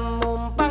mumpah